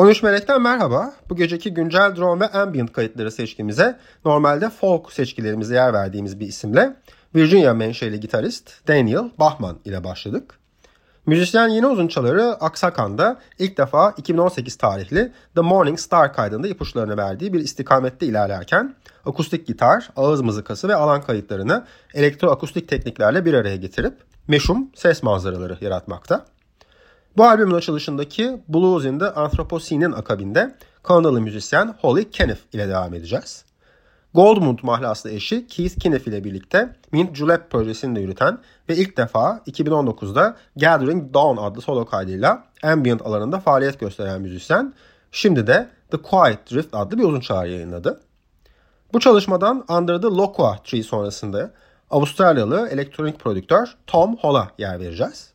13 Melek'ten merhaba. Bu geceki güncel drone ve ambient kayıtları seçkimize normalde folk seçkilerimize yer verdiğimiz bir isimle Virginia menşeli gitarist Daniel Bachman ile başladık. Müzisyen yeni uzunçaları Aksakan'da ilk defa 2018 tarihli The Morning Star kaydında ipuçlarını verdiği bir istikamette ilerlerken akustik gitar, ağız mızıkası ve alan kayıtlarını elektroakustik tekniklerle bir araya getirip meşhum ses manzaraları yaratmakta. Bu albümün açılışındaki Blues in the Anthropocene'in akabinde Kanadalı müzisyen Holly Kenneth ile devam edeceğiz. Goldmund mahlaslı eşi Keith Kenneth ile birlikte Mint Julep projesini de yürüten ve ilk defa 2019'da Gathering Dawn adlı solo kaydıyla ambient alanında faaliyet gösteren müzisyen şimdi de The Quiet Drift adlı bir uzun çağrı yayınladı. Bu çalışmadan Under the Loqua Tree sonrasında Avustralyalı elektronik prodüktör Tom Hall'a yer vereceğiz.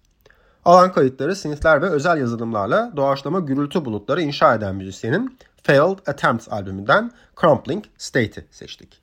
Alan kayıtları, sinifler ve özel yazılımlarla doğaçlama gürültü bulutları inşa eden müzisyenin Failed Attempts albümünden Crumpling State'i seçtik.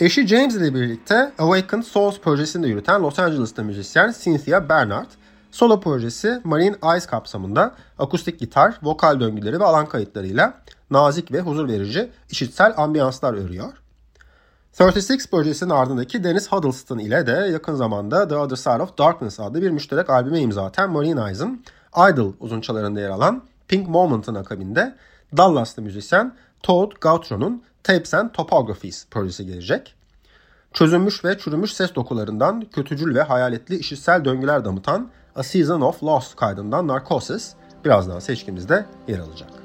Eşi James ile birlikte Awakened Souls projesini de yürüten Los Angeles'ta müzisyen Cynthia Bernard, solo projesi Marine Eyes kapsamında akustik gitar, vokal döngüleri ve alan kayıtlarıyla nazik ve huzur verici işitsel ambiyanslar örüyor. 36 projesinin ardındaki Dennis Huddleston ile de yakın zamanda The Other Side of Darkness adlı bir müşterek albüme imza Marine Eyes'ın Idol uzunçalarında yer alan Pink Moment'ın akabinde Dallas'lı müzisyen Todd Gautron'un Tapes and Topographies projesi gelecek. Çözülmüş ve çürümüş ses dokularından kötücül ve hayaletli işitsel döngüler damıtan A Season of Lost kaydından Narcosis birazdan seçkimizde yer alacak.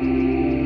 Música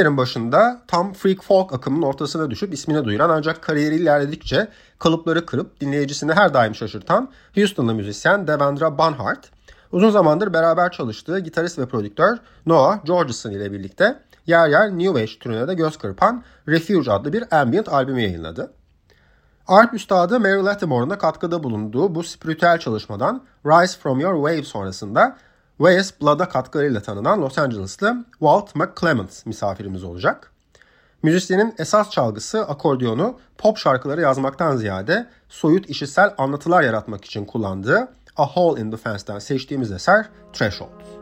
2000'lerin başında tam freak folk akımının ortasına düşüp ismine duyuran ancak kariyeri ilerledikçe kalıpları kırıp dinleyicisini her daim şaşırtan Houston'lı müzisyen Devendra Banhart, uzun zamandır beraber çalıştığı gitarist ve prodüktör Noah Georgeson ile birlikte yer yer New Age türüne de göz kırpan Refuge adlı bir ambient albümü yayınladı. Art üstadı Mary Latimore'un da katkıda bulunduğu bu spiritüel çalışmadan Rise From Your Wave sonrasında Wes Blood'a katkılarıyla tanınan Los Angeles'lı Walt McClement misafirimiz olacak. Müzisyenin esas çalgısı akordiyonu pop şarkıları yazmaktan ziyade soyut işitsel anlatılar yaratmak için kullandığı A Hole in the Fence'den seçtiğimiz eser Threshold.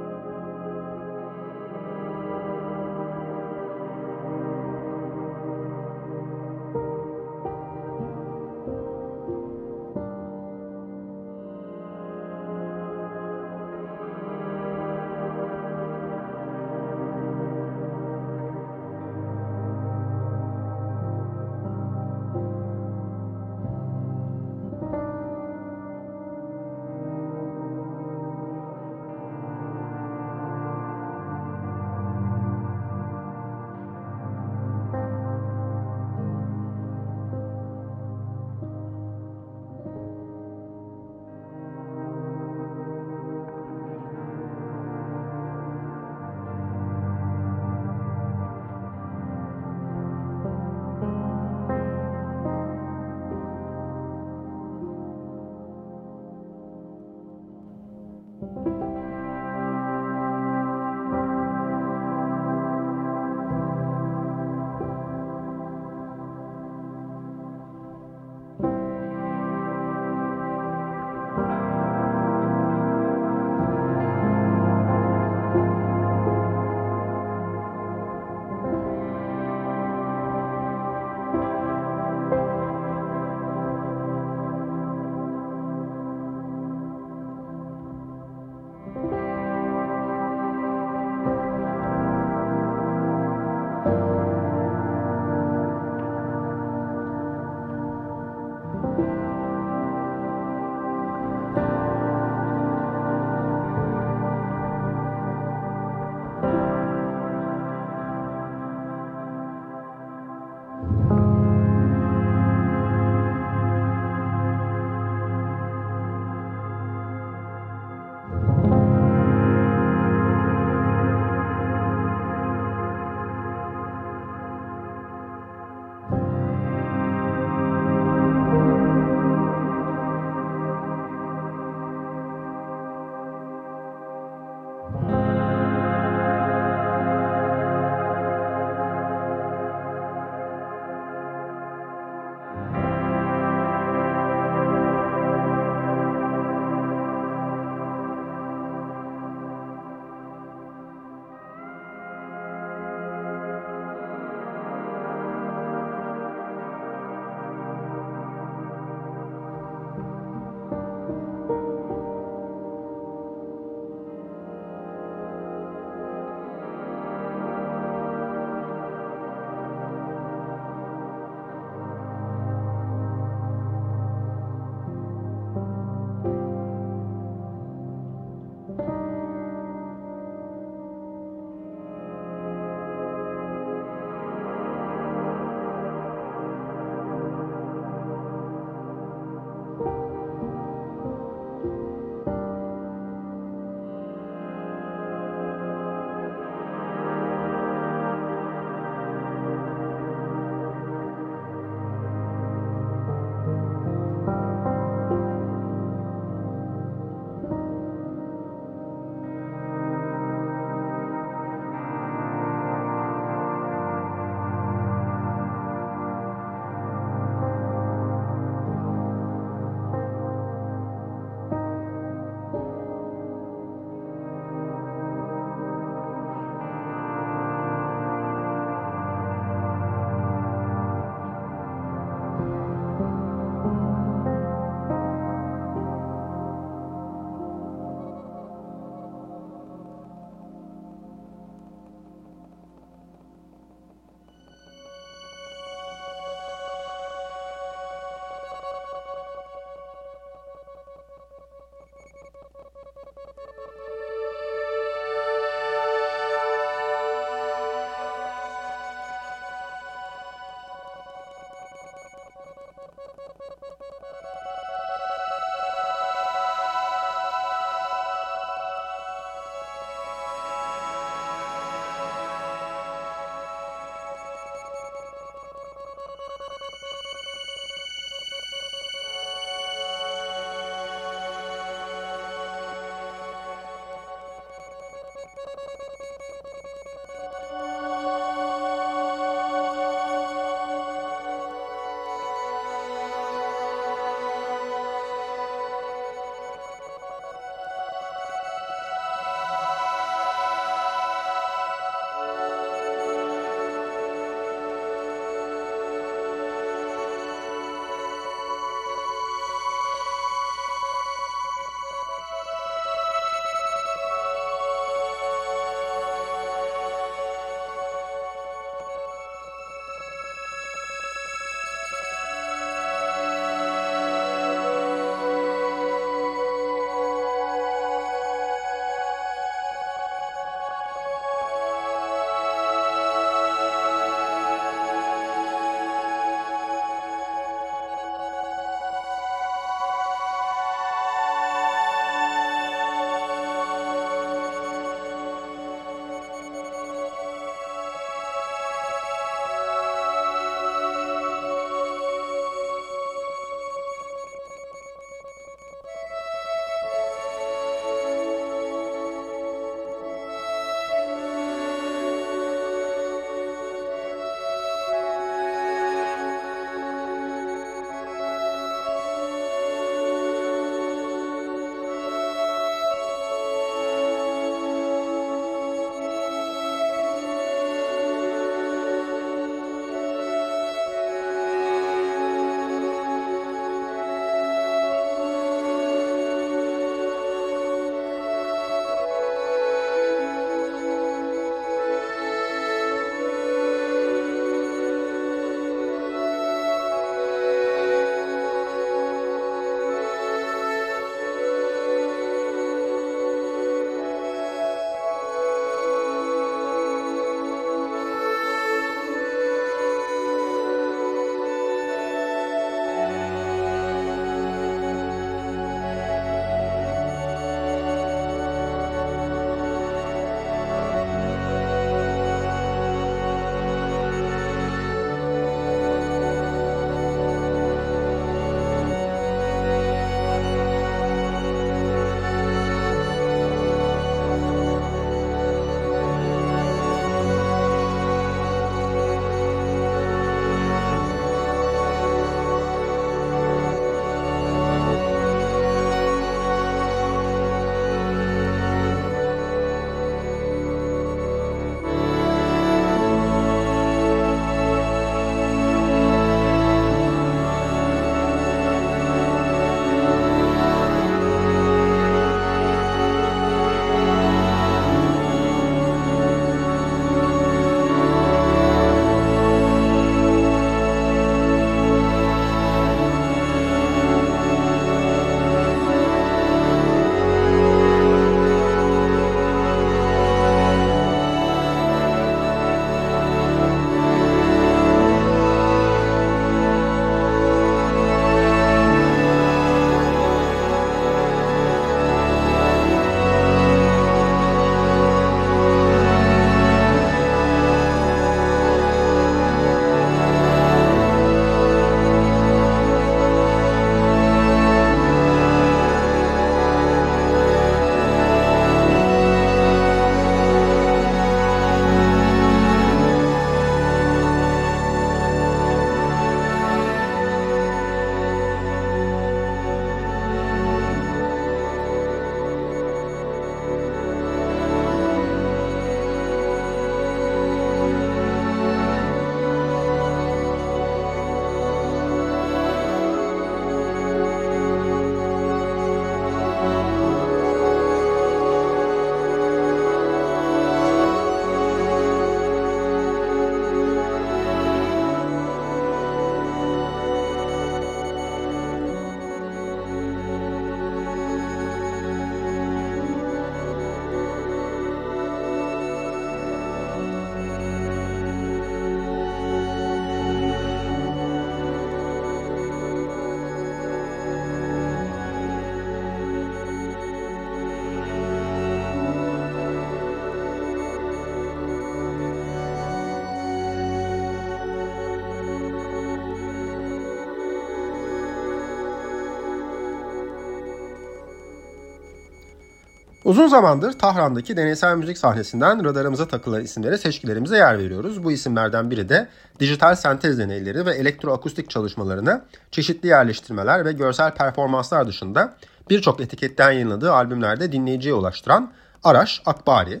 Uzun zamandır Tahran'daki deneysel müzik sahnesinden radarımıza takılan isimlere seçkilerimize yer veriyoruz. Bu isimlerden biri de dijital sentez deneyleri ve elektroakustik çalışmalarını çeşitli yerleştirmeler ve görsel performanslar dışında birçok etiketten yayınladığı albümlerde dinleyiciye ulaştıran Araş Akbari.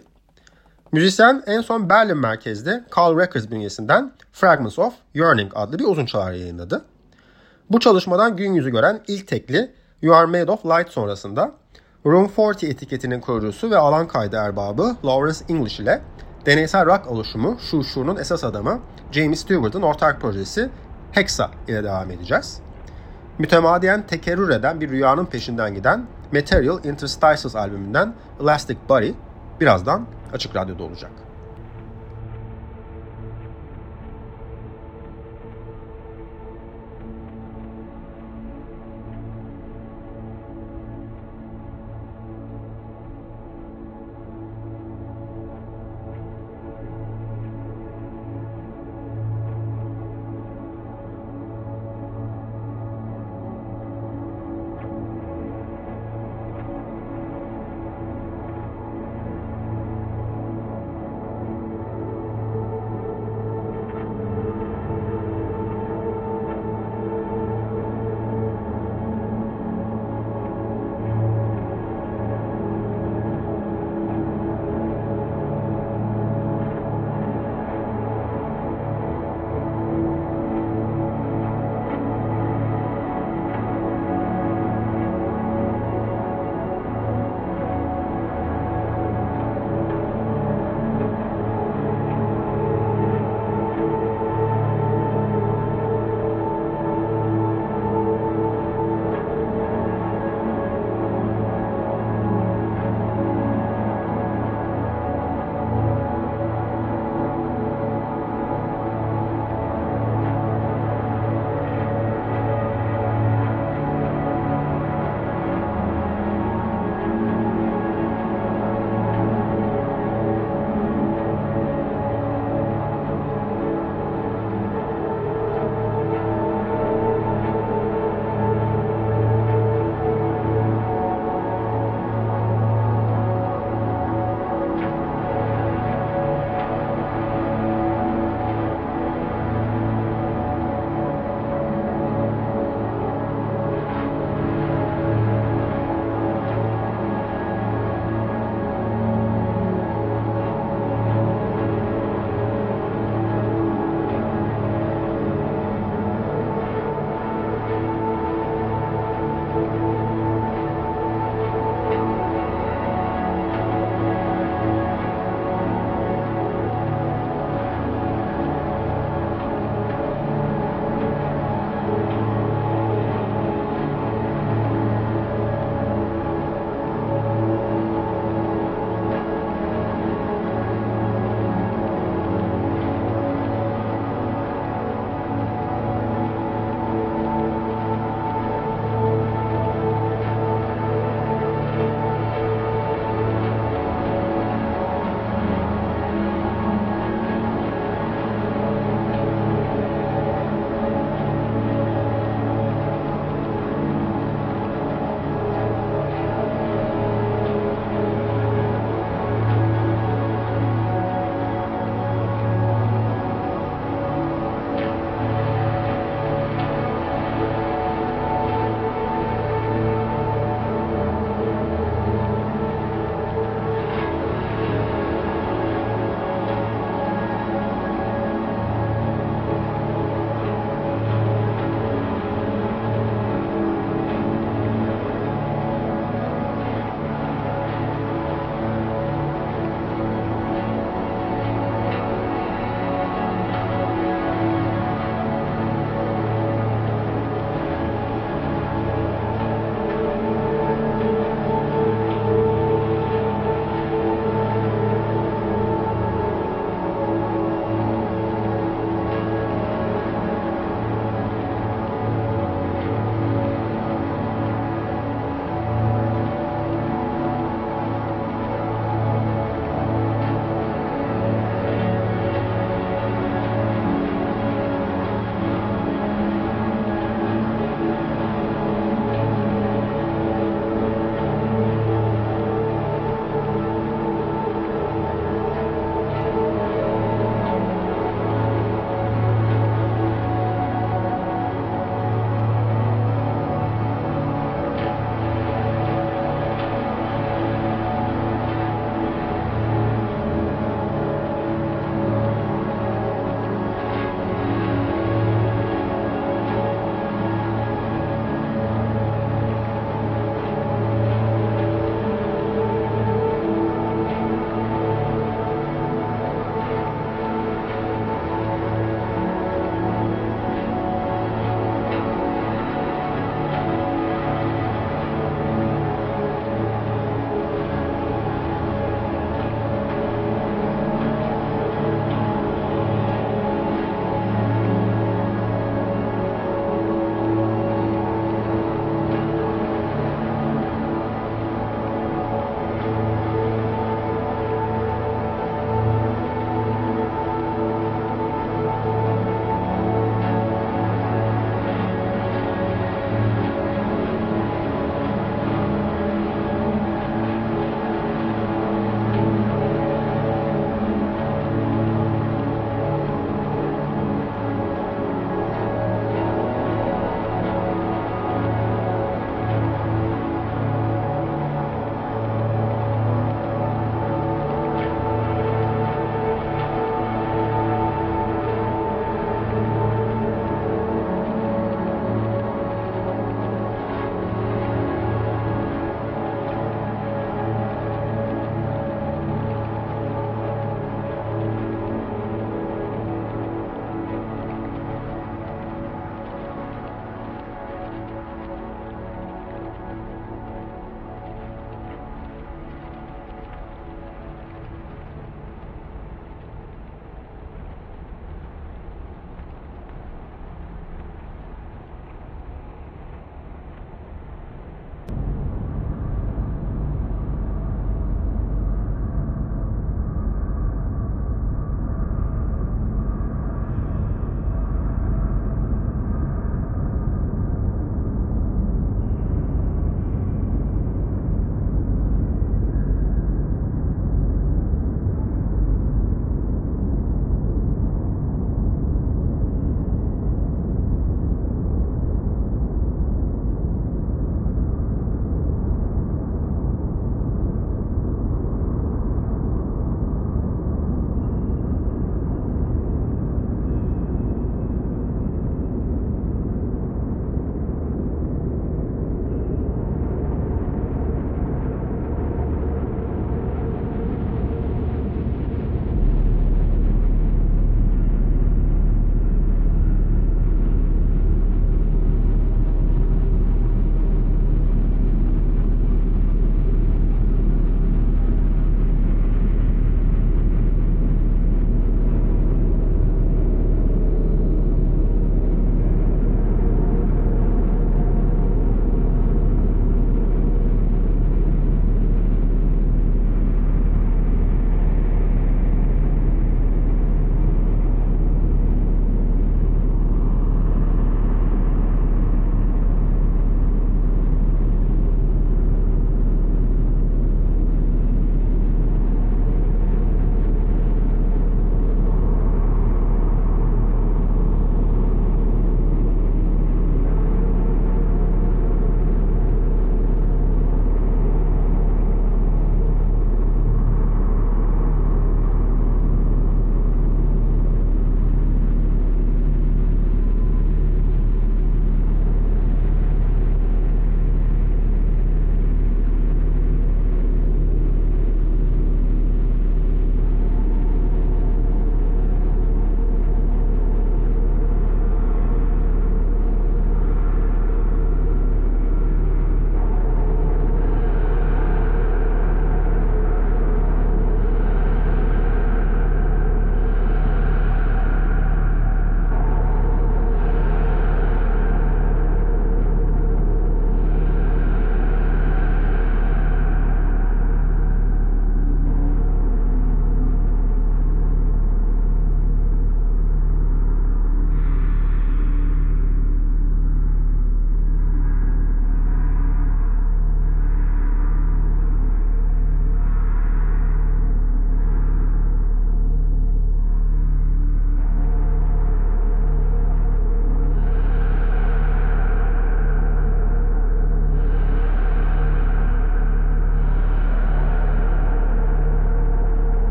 Müzisyen en son Berlin merkezde Carl Records bünyesinden Fragments of Yearning adlı bir uzun çalar yayınladı. Bu çalışmadan gün yüzü gören ilk tekli You Are Made of Light sonrasında Room 40 etiketinin kurucusu ve alan kaydı erbabı Lawrence English ile deneysel rock oluşumu Şu Şu'nun esas adamı James Stewart'ın ortak projesi Hexa ile devam edeceğiz. Mütemadiyen tekerrür eden bir rüyanın peşinden giden Material Interstices albümünden Elastic Body birazdan Açık Radyo'da olacak.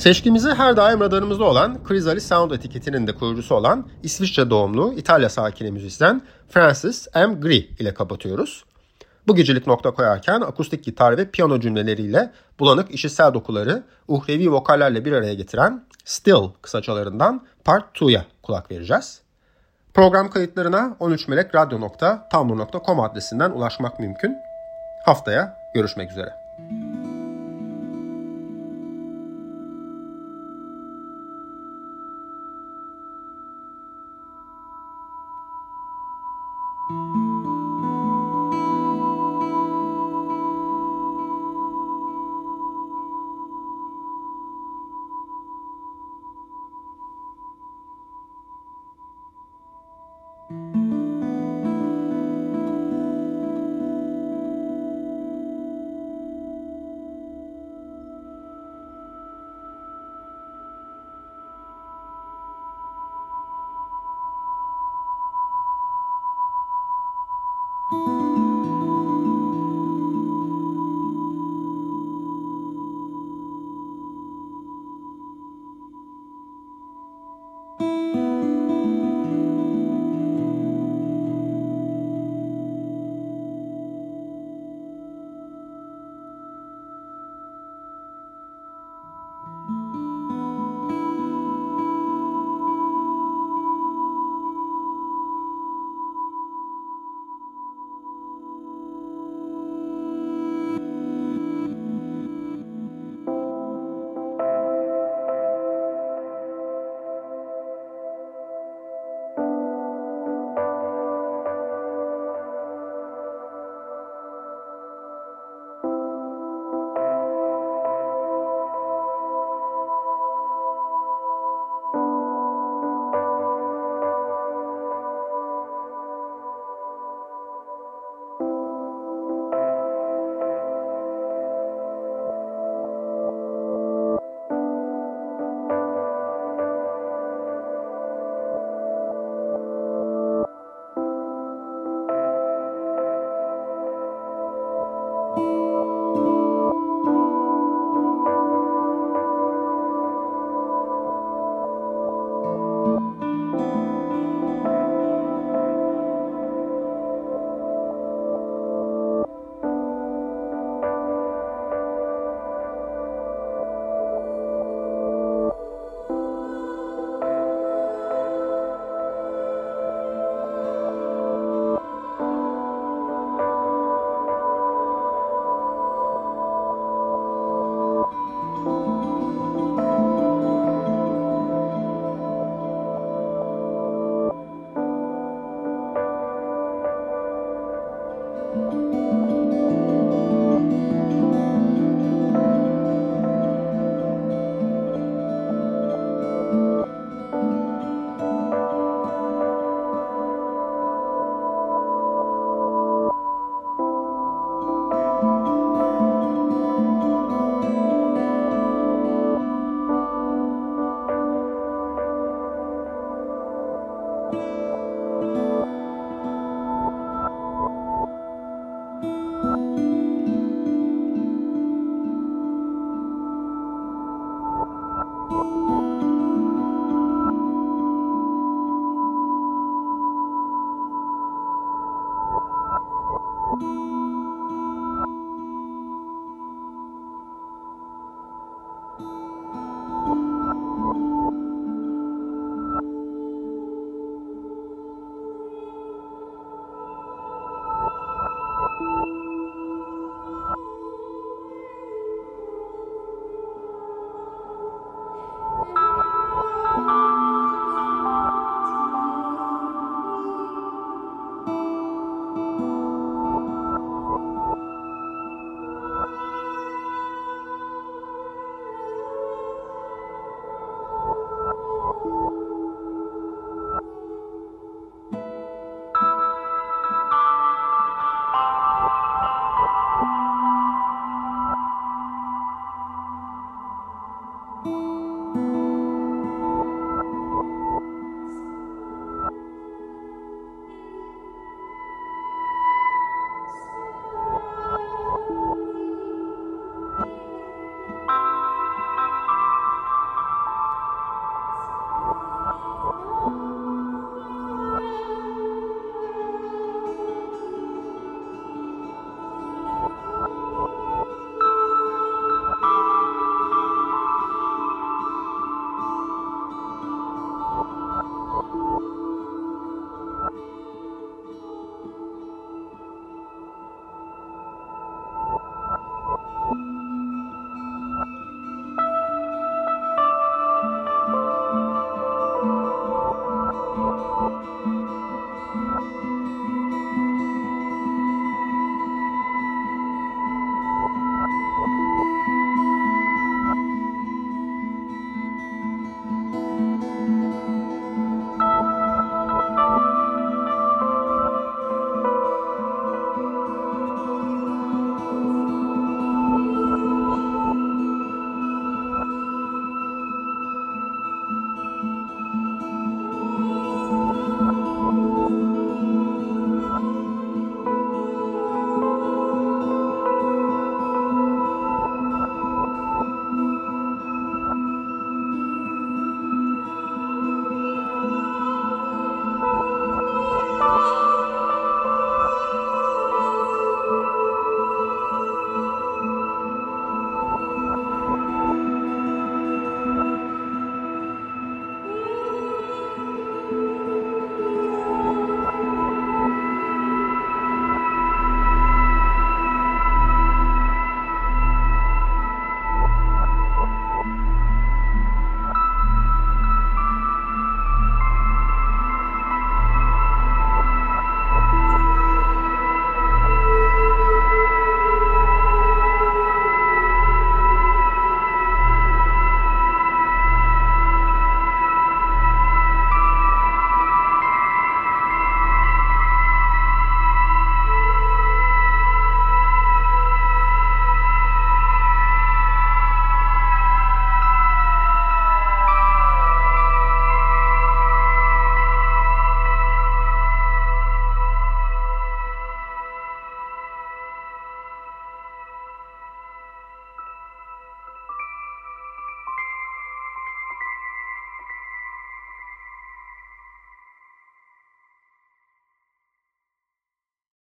Seçkimizi her daim radarımızda olan Chrysalis Sound etiketinin de kurucusu olan İsviçre doğumlu İtalya sakini müzisyen Francis M. Gris ile kapatıyoruz. Bu gecelik nokta koyarken akustik gitar ve piyano cümleleriyle bulanık işitsel dokuları uhrevi vokallerle bir araya getiren Still kısaçalarından Part 2'ya kulak vereceğiz. Program kayıtlarına 13melekradyo.tumblr.com adresinden ulaşmak mümkün. Haftaya görüşmek üzere.